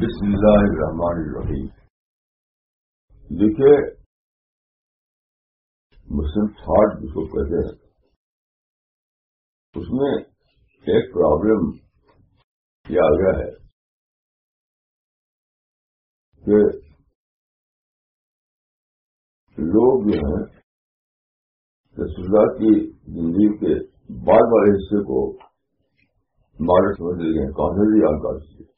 بسم اللہ الرحمن الرحیم۔ دیکھیے، مسلم تھاٹ جس کو کہتے ہیں، اس میں ایک پرابلم یہ آ گیا ہے کہ لوگ جو ہیں رسول اللہ کی زندگی کے بعد والے حصے کو مارے سمجھ لیے ہیں کہاں سے آکار سے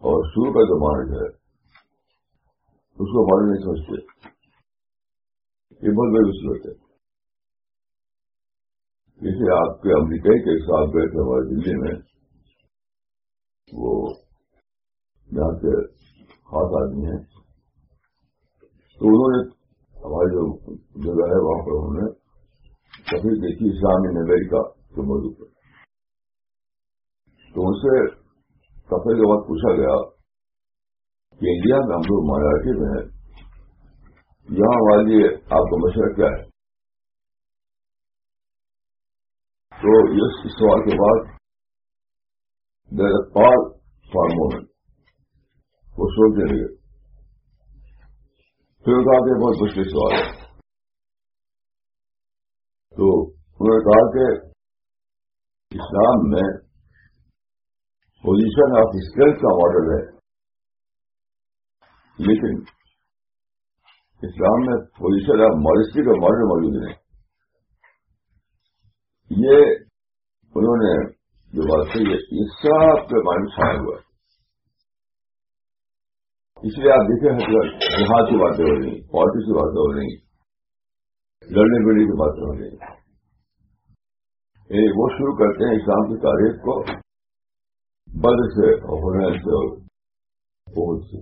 اور شروع کا جو مارج ہے، اس کو ہمارے نہیں سمجھتے۔ یہ بہت بڑی مصیبت ہے۔ جیسے آپ کے امریکہ کے ساتھ گئے تھے ہمارے دلی میں، وہ یہاں کے خاص آدمی ہیں۔ تو انہوں نے ہماری جو جگہ ہے، وہاں پر انہوں نے کبھی دیکھی اسلام ان امریکہ کے موضوع پر۔ تو ان سے سفر کے بعد پوچھا گیا کہ انڈیا میں ہم لوگ مائنارٹی میں ہیں۔ یہاں والی آپ کا مشورہ کیا ہے؟ تو اس سوال کے بعد دیر پال فار مومنٹ وہ سوچنے لگے۔ پھر کہا کہ بہت مشکل سوال ہے۔ تو انہوں نے کہا کہ اسلام میں پوزیشن آف اسکل کا ماڈل ہے لیکن اسلام میں پوزیشن آف ماڈسٹی کا ماڈل موجود نہیں یہ انہوں نے جو بات کہی ہے یہ سب کے مائنڈ چھایا ہوا ہے اس لیے آپ دیکھیں جہاز کی باتیں ہو رہی پالیٹکس کی باتیں ہو رہی لڑنے بڑنے کی باتیں ہو رہی وہ شروع کرتے ہیں اسلام کی تاریخ کو بد سے اور ہونے سے اور بہت سے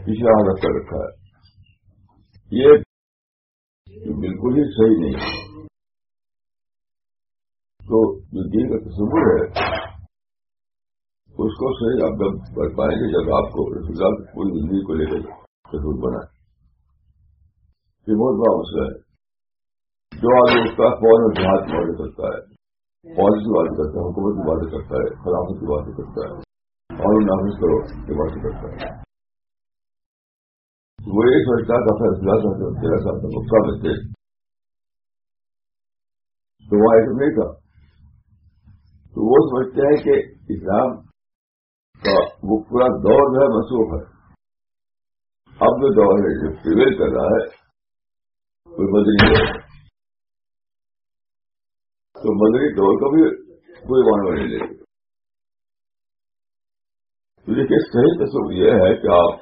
پچھلا رکھ کر رکھا ہے یہ بالکل ہی صحیح نہیں ہے تو جو دین کا تصور ہے اس کو صحیح آپ جب کر پائیں گے جب آپ کو رسول پوری زندگی کو لے کر ضرور بنائے یہ بہت بڑا مسئلہ ہے جو آدمی اس کا فوج اور جہاز کی کرتا ہے فوج کی باتیں کرتا ہے حکومت کی باتیں کرتا ہے خلافت کی باتیں کرتا ہے اور نافذ کرو کی باتیں کرتا ہے وہ یہ سوچتا ہے فیصلہ تیرہ سال کا نقصان میں تو وہ ایسا نہیں تھا تو وہ سمجھتے ہیں کہ اسلام کا وہ پورا دور جو ہے منسوخ ہے اب جو دور ہے جو پریویل کر رہا ہے وہ مدنی دور تو مدنی دور کا بھی کوئی مانو نہیں لے گا تو دیکھیے صحیح تصور یہ ہے کہ آپ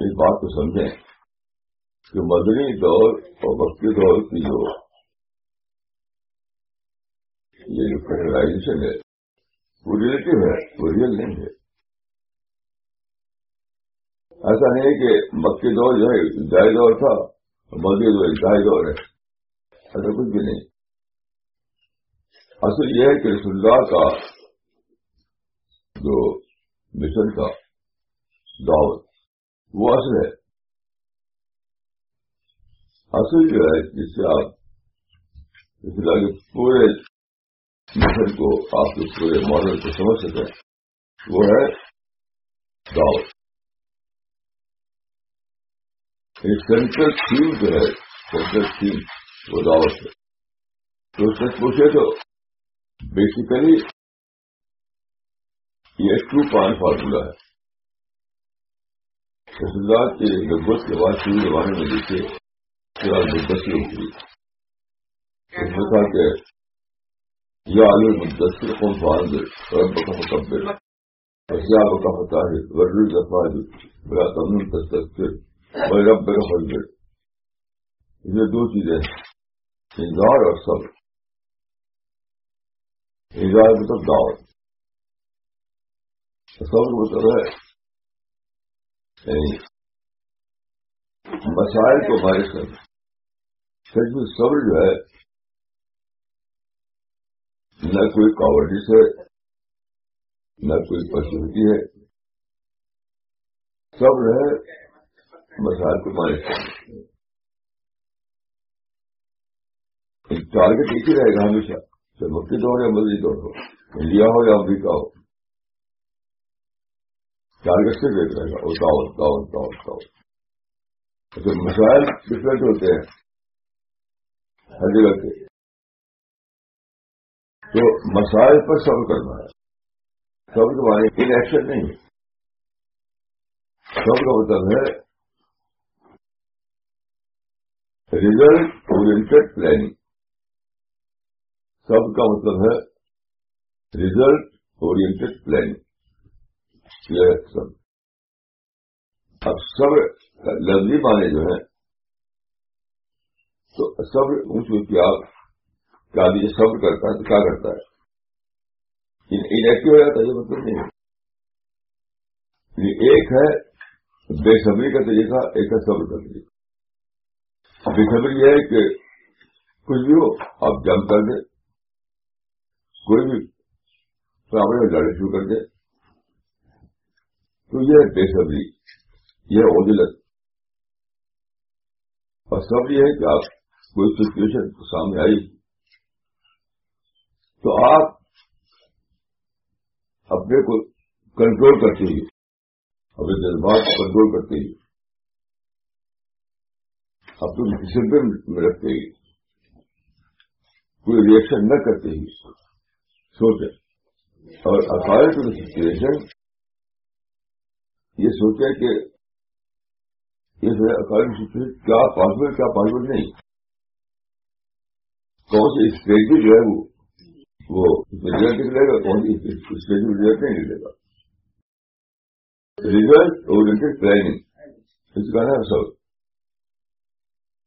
اس بات کو سمجھیں کہ مدنی دور اور وقتی دور کی جو یہ جو فیڈرائزیشن ہے، وہ ریلیٹو ہے، وہ ریئل نہیں ہے۔ ایسا نہیں کہ مکی دور جو ہے انتہائی دور تھا مدی دور دور ہے۔ ایسا کچھ بھی نہیں۔ اصل یہ ہے کہ رسول اللہ کا جو مشن کا دعوت، وہ اصل ہے۔ اصل جو ہے، جس سے آپ رسول اللہ کے پورے مشن کو، آپ کے پورے ماڈل کو سمجھ سکیں وہ ہے دعوت۔ یعنی سینٹرل تھیم جو ہے، سینٹرل تھیم وہ دعوت ہے۔ تو سچ پوچھے تو بیسیکلی یہ ٹو پوائنٹ فارمولا ہے رسولات کی نبت کے بعد شروع زمانے میں دیکھے پھر مدت ہوتی اس تھا کہ یا علی مدثر قوم فانذر رب کا مکبر اشیاء کا فتاحر ورد الزفاج بلا تمن تستذکر اور رب کا فضل یہ دو چیزیں انذار اور صبر۔ انذار مطلب دعوت صبر مطلب ہے یعنی مسائل کو بارش کرنا۔ سچ میں صبر جو ہے، نہ کوئی کاورڈی ہے، نہ کوئی پرسنٹی ہے۔ سب ہے، مسائل کو مانج کرنا۔ ٹارگیٹ ایک ہی رہے گا ہمیشہ۔ چاہے مکی دور یا مدری دور ہو انڈیا ہو یا امریکہ ہو ٹارگیٹ سے دیکھ رہے گا وہ دعوت دعوت دعوت دعوت اچھا مسائل ڈفرینٹ ہوتے ہیں۔ ہر جگہ کے۔ تو مسائل پر صبر کرنا ہے۔ صبر کے بارے ان ایکشن نہیں صبر کا مطلب ہے ریزلٹ اورینٹیڈ پلاننگ سب کا مطلب ہے ریزلٹ اورینٹیڈ پلاننگ یہ سب اب سب لفظی معنی جو ہے تو سب اونچ کیا کہ آدمی سب کرتا ہے، تو کیا کرتا ہے؟ انیکٹو ہو جاتا ہے یہ مطلب نہیں ایک ہے بے صبری کا طریقہ، ایک ہے صبر کا طریقہ۔ بے صبری یہ ہے کہ کچھ بھی ہو، آپ جم کر دیں۔ کوئی بھی پرابلم میں شروع کر دے تو یہ بے صبری، یہ عجلت اور سب یہ ہے کہ آپ کوئی سچویشن سامنے آئی۔ تو آپ اپنے کو کنٹرول کرتے ہی اپنے جذبات کو کنٹرول کرتے ہی اپنے ڈسپلن میں رکھتے ہی کوئی ریئیکشن نہ کرتے ہی سوچے۔ اور اکارڈ ٹو سچویشن یہ سوچے کہ یہ جو اکارڈنگ سچویشن کیا پاسبل کیا پاسبل نہیں۔ کون سی اسٹریٹجی جو ہے وہ وہ رزلٹ نکلے گا؟ کون سی اسٹریٹجی رزلٹ نہیں نکلے گا؟ ریزلٹ اورینٹیڈ پلاننگ اس کا نام سب۔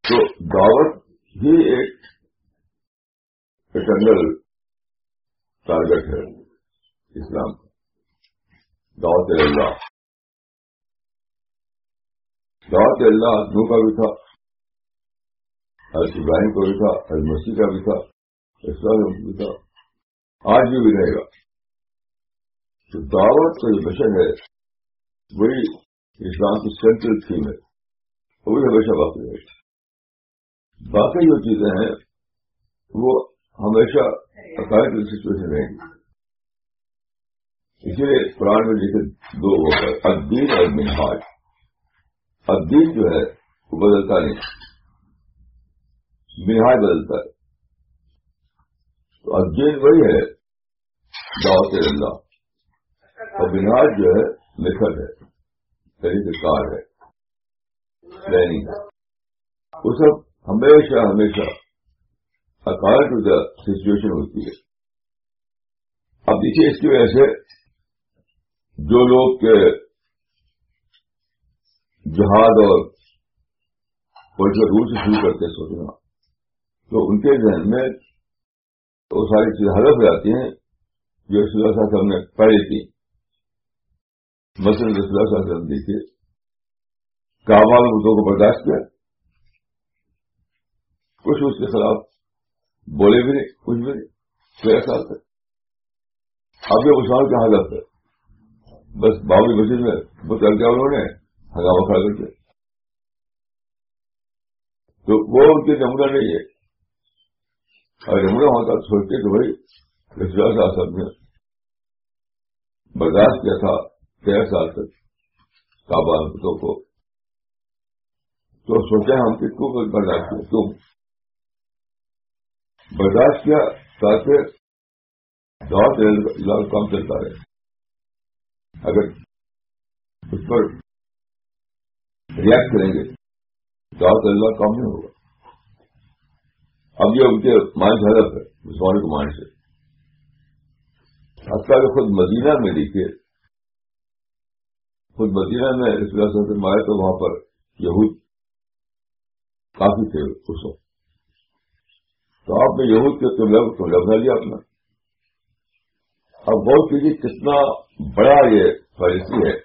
تو دعوت ہی ایک اٹرنل ٹارگیٹ ہے۔ اسلام۔ کا دعوت اللہ۔ دعوت اللہ آدمیوں کا بھی تھا، حضرت ابراہیم کا بھی تھا، حضرت مسیح کا بھی تھا، اسلام کا بھی تھا۔ آج بھی بھی رہے گا۔ تو دعوت کا جو مشن ہے، وہی اسلام کی سینٹرل تھیم ہے۔ وہی ہمیشہ باقی رہے گا باقی جو چیزیں ہیں، وہ ہمیشہ عقائد کی سچویشن رہیں گی۔ اسی لیے قرآن میں لکھے دو ادین اور منہاج۔ ادین جو ہے وہ بدلتا نہیں۔ منہاج بدلتا ہے۔ تو ادین وہی ہے دعوت اللہ۔ اور منہاج جو ہے لکھت ہے طریقہ کار ہے پلاننگ وہ سب ہمیشہ ہمیشہ اکارڈ ٹو دا سچویشن ہوتی ہے۔ اب دیکھیے اس کی وجہ سے جو لوگ کے جہاد اور پولیٹیکل رول سے شروع کرتے سوچنا تو ان کے ذہن میں وہ ساری چیزیں ہدف ہو جاتی ہیں جو رسول اللہ صلی نے پڑھی تھی۔ مثلاً رسول اللہ دیکھیے کابال مردوں کو برداشت کیا۔ کچھ اس کے خلاف بولے بھی نہیں، کچھ بھی نہیں۔ تیرہ سال تک اب یہ مسلمان کا حالت ہے؟ بس بابری مسجد میں، وہ چل گیا انہوں نے ہنگامہ کھڑا کر کے تو وہ ان کے نمونہ نہیں ہے۔ اور نمونہ ہوتا سوچتے کہ بھائی، رسول صاحب نے برداشت کیا تھا تیرہ سال تک کابل کو۔ تو سوچا ہم کس کو برداشت کیا کیوں؟ برداشت کیا تاکہ دعوت اللہ کام چلتا رہے۔ اگر اس پر ریئیکٹ کریں گے، دعوت اللہ کام نہیں ہوگا۔ اب یہ ان کے مائنڈ ہدف ہے مسلمان کے مائنڈ سے۔ حتیٰ کہ خود مدینہ میں دیکھیے، خود مدینہ میں اس وجہ سے مائے تو وہاں پر یہود کافی تھے اس وقت۔ تو آپ نے یہود کے قبلہ کو قبلہ بنا لیا اپنا۔ اب بہت کیجیے کتنا بڑا یہ پالیسی ہے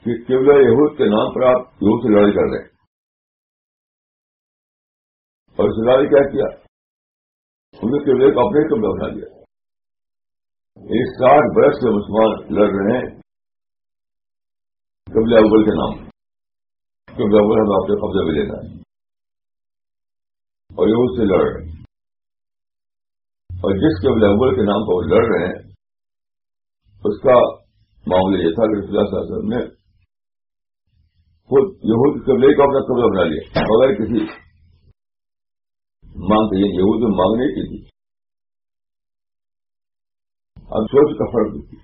کہ قبلہ یہود کے نام پر آپ یہود سے لڑائی کر رہے ہیں۔ اور اس لڑائی کیا کیا؟ انہیں قبلے کو اپنے قبلہ بنا لیا۔ ایک ساٹھ برس سے مسلمان لڑ رہے ہیں قبل اول کے نام۔ قبل اول ہمیں اپنے قبضے میں لینا ہے۔ اور یہ اس سے لڑ رہے ہیں۔ اور جس کے اول کے نام پر وہ لڑ رہے ہیں، اس کا معاملہ یہ تھا کہ رسول اللہ صلی اللہ علیہ وسلم نے خود یہود قبلے کا اپنا قبضہ بنا لیا، بغیر کسی مانگ یہ یعنی یہود میں مانگ نہیں کی تھی۔ اب سوچ کا فرق تھی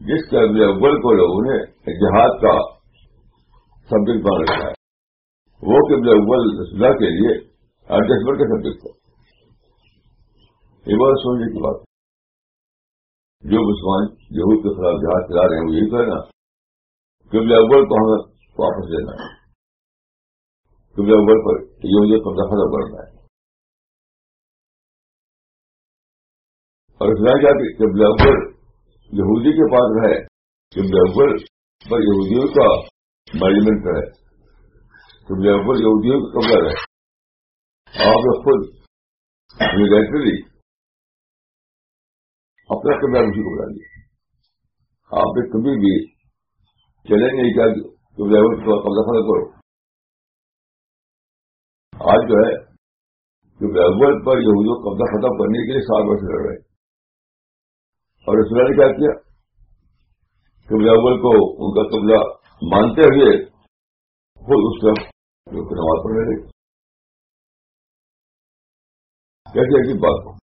جس قبل اول کو لوگوں نے جہاد کا سبجیکٹ بنا رکھا ہے وہ قبل اول رسول کے لیے ایڈجسٹمنٹ کا سبجیکٹ تھا یہ بات سوچنے کی بات۔ جو مسلمان یہود کے خلاف جہاز چلا رہے ہیں، وہ یہی کہنا قبل اول کو ہمیں واپس لینا ہے۔ قبل اول پر یہ قبضہ ختم کرنا ہے۔ اور اس کیا کہ قبل اول یہودی کے پاس رہے قبل اول پر یہودیوں کا مینجمنٹ رہے قبل اول یہودیوں کا قبضہ رہے آپ نے خود ریگریٹری اپنا قبلہ اسی کو بنا لیا آپ نے کبھی بھی چیلنج نہیں کیا کہ قبضہ ختم کرو۔ آج جو ہے کہ اول پر یہ قبضہ ختم کرنے کے لیے سات برس لڑ رہے۔ اور اس نے کیا کیا؟ کہ اول کو ان کا قبضہ مانتے ہوئے خود اس طرف کا نماز پڑھنے لگے کیسی ایسی بات ہو۔